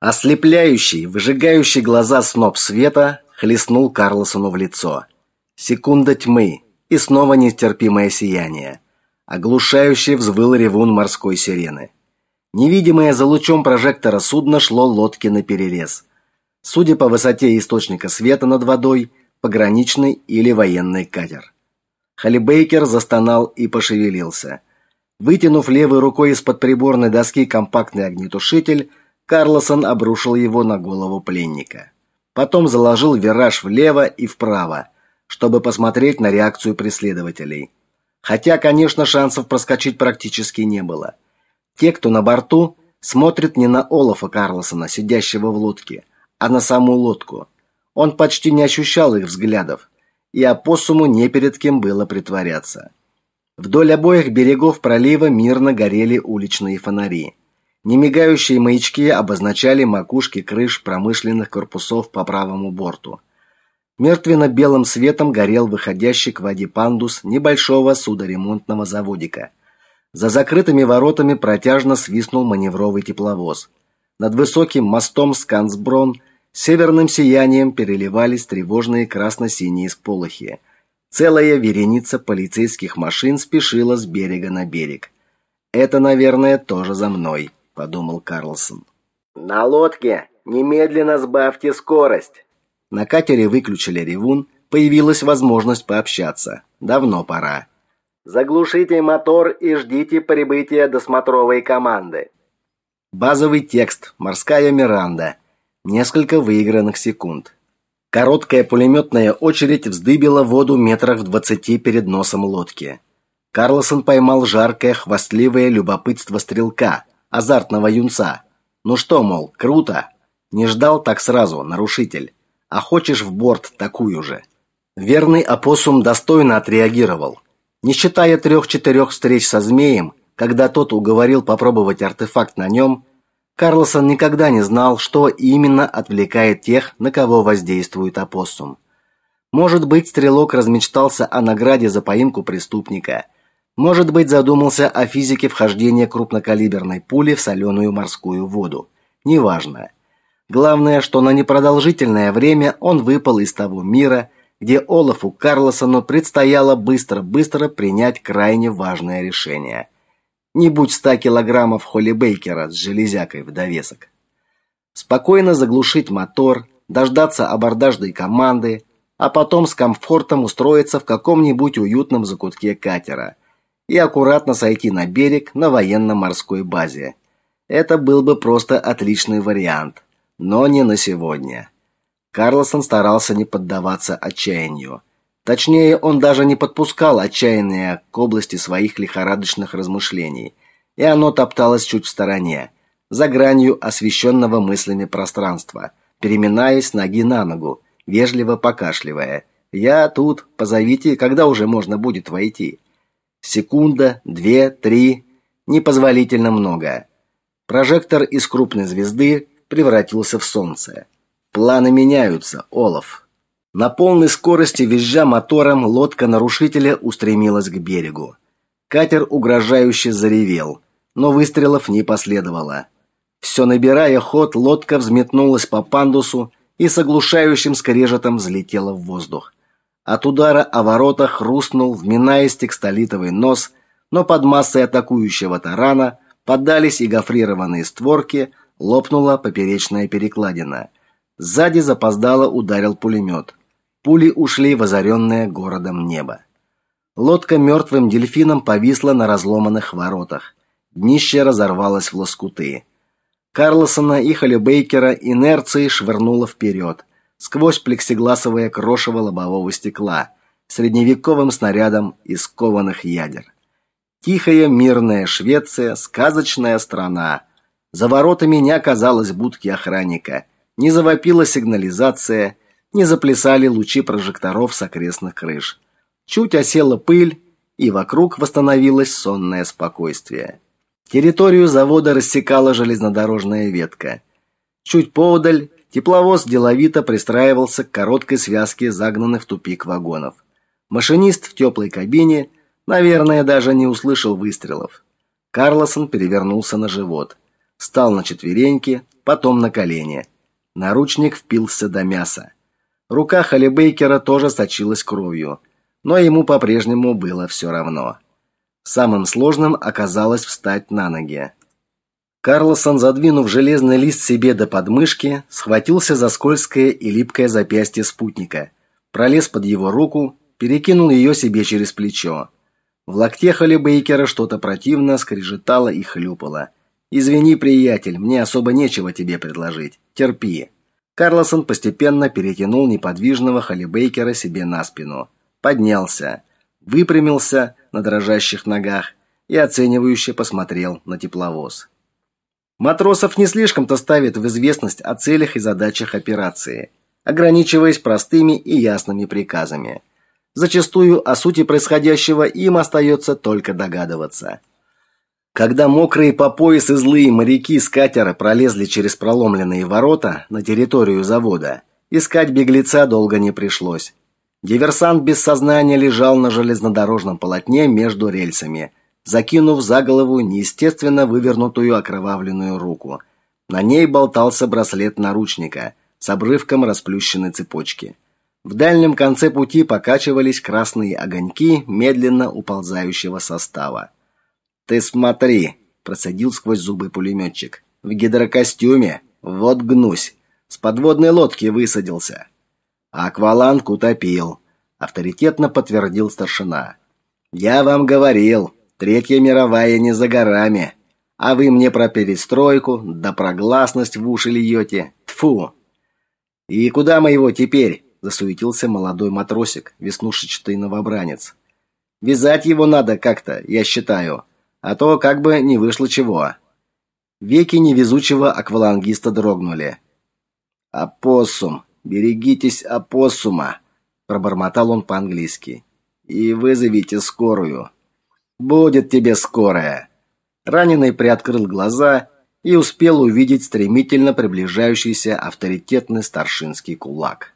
Ослепляющий, выжигающий глаза сноп света хлестнул Карлосону в лицо. Секунда тьмы, и снова нестерпимое сияние. Оглушающе взвыл ревун морской сирены. Невидимое за лучом прожектора судно шло лодке на перерез. Судя по высоте источника света над водой, пограничный или военный катер. Халибейкер застонал и пошевелился. Вытянув левой рукой из-под приборной доски компактный огнетушитель, Карлосон обрушил его на голову пленника. Потом заложил вираж влево и вправо, чтобы посмотреть на реакцию преследователей. Хотя, конечно, шансов проскочить практически не было. Те, кто на борту, смотрят не на Олафа Карлосона, сидящего в лодке, а на саму лодку. Он почти не ощущал их взглядов и опоссуму не перед кем было притворяться. Вдоль обоих берегов пролива мирно горели уличные фонари. Немигающие маячки обозначали макушки крыш промышленных корпусов по правому борту. Мертвенно-белым светом горел выходящий к воде пандус небольшого судоремонтного заводика. За закрытыми воротами протяжно свистнул маневровый тепловоз. Над высоким мостом Скансброн Северным сиянием переливались тревожные красно-синие сполохи. Целая вереница полицейских машин спешила с берега на берег. Это, наверное, тоже за мной, подумал Карлсон. На лодке немедленно сбавьте скорость. На катере выключили ревун, появилась возможность пообщаться. Давно пора. Заглушите мотор и ждите прибытия досмотровой команды. Базовый текст. Морская Миранда. Несколько выигранных секунд. Короткая пулеметная очередь вздыбила воду метрах в двадцати перед носом лодки. Карлосон поймал жаркое, хвастливое любопытство стрелка, азартного юнца. Ну что, мол, круто. Не ждал так сразу, нарушитель. А хочешь в борт такую же? Верный опоссум достойно отреагировал. Не считая трех-четырех встреч со змеем, когда тот уговорил попробовать артефакт на нем, Карлсон никогда не знал, что именно отвлекает тех, на кого воздействует опоссум. Может быть, стрелок размечтался о награде за поимку преступника. Может быть, задумался о физике вхождения крупнокалиберной пули в соленую морскую воду. Неважно. Главное, что на непродолжительное время он выпал из того мира, где Олафу Карлосону предстояло быстро-быстро принять крайне важное решение – не будь ста килограммов Холли Бейкера с железякой в довесок. Спокойно заглушить мотор, дождаться абордажной команды, а потом с комфортом устроиться в каком-нибудь уютном закутке катера и аккуратно сойти на берег на военно-морской базе. Это был бы просто отличный вариант, но не на сегодня. Карлсон старался не поддаваться отчаянию. Точнее, он даже не подпускал отчаяние к области своих лихорадочных размышлений, и оно топталось чуть в стороне, за гранью освещенного мыслями пространства, переминаясь ноги на ногу, вежливо покашливая. «Я тут, позовите, когда уже можно будет войти?» Секунда, две, три, непозволительно много. Прожектор из крупной звезды превратился в солнце. Планы меняются, Олаф. На полной скорости, визжа мотором, лодка нарушителя устремилась к берегу. Катер угрожающе заревел, но выстрелов не последовало. Все набирая ход, лодка взметнулась по пандусу и с оглушающим скрежетом взлетела в воздух. От удара о ворота хрустнул, вминаясь текстолитовый нос, но под массой атакующего тарана поддались и гофрированные створки, лопнула поперечная перекладина. Сзади запоздало ударил пулемет. Пули ушли в озаренное городом небо. Лодка мертвым дельфином повисла на разломанных воротах. Днище разорвалось в лоскуты. Карлосона и Холлибейкера инерцией швырнуло вперед, сквозь плексигласовое крошево лобового стекла, средневековым снарядом из кованых ядер. Тихая мирная Швеция, сказочная страна. За воротами не оказалось будки охранника, не завопила сигнализация, не заплясали лучи прожекторов с окрестных крыш. Чуть осела пыль, и вокруг восстановилось сонное спокойствие. Территорию завода рассекала железнодорожная ветка. Чуть поодаль тепловоз деловито пристраивался к короткой связке загнанных в тупик вагонов. Машинист в теплой кабине, наверное, даже не услышал выстрелов. Карлосон перевернулся на живот, встал на четвереньки, потом на колени. Наручник впился до мяса. Рука Халибейкера тоже сочилась кровью, но ему по-прежнему было все равно. Самым сложным оказалось встать на ноги. Карлосон, задвинув железный лист себе до подмышки, схватился за скользкое и липкое запястье спутника, пролез под его руку, перекинул ее себе через плечо. В локте Халибейкера что-то противно скрежетало и хлюпало. «Извини, приятель, мне особо нечего тебе предложить. Терпи». Карлосон постепенно перетянул неподвижного Халибейкера себе на спину. Поднялся, выпрямился на дрожащих ногах и оценивающе посмотрел на тепловоз. Матросов не слишком-то ставит в известность о целях и задачах операции, ограничиваясь простыми и ясными приказами. Зачастую о сути происходящего им остается только догадываться. Когда мокрые по пояс и злые моряки с катера пролезли через проломленные ворота на территорию завода, искать беглеца долго не пришлось. Диверсант без сознания лежал на железнодорожном полотне между рельсами, закинув за голову неестественно вывернутую окровавленную руку. На ней болтался браслет наручника с обрывком расплющенной цепочки. В дальнем конце пути покачивались красные огоньки медленно уползающего состава. «Ты смотри!» – процедил сквозь зубы пулеметчик. «В гидрокостюме? Вот гнусь! С подводной лодки высадился!» «Акваланг утопил!» – авторитетно подтвердил старшина. «Я вам говорил, Третья мировая не за горами. А вы мне про перестройку, да про гласность в уши льете. Тфу. И куда мы его теперь? Засуетился молодой матросик, веснушчатый новобранец. Вязать его надо как-то, я считаю а то как бы не вышло чего. Веки невезучего аквалангиста дрогнули. «Опоссум! Берегитесь опоссума!» – пробормотал он по-английски. «И вызовите скорую». «Будет тебе скорая!» Раненый приоткрыл глаза и успел увидеть стремительно приближающийся авторитетный старшинский кулак.